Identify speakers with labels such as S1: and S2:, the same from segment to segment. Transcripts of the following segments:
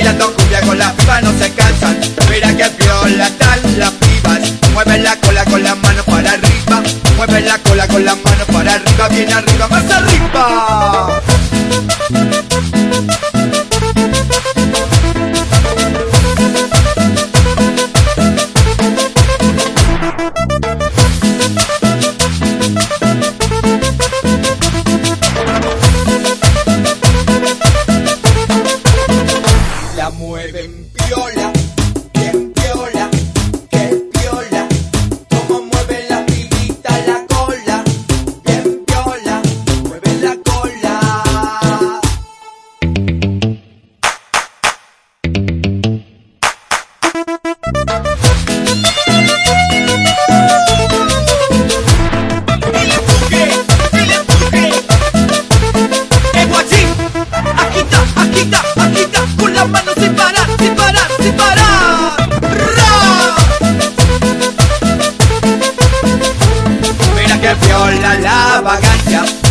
S1: Bailando cumbia con las pibas no se cansan. Mira que piola tal las pibas Mueven la cola con las manos para arriba. Mueven la cola con las manos para arriba Bien arriba, más mueven piola,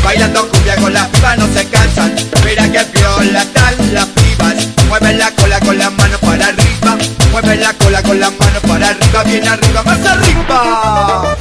S1: bailando cumbia con las pibas no se cansan. Mira que viola están las pibas, mueve la cola con las manos para arriba, mueve la cola con las manos para arriba, bien arriba, más arriba.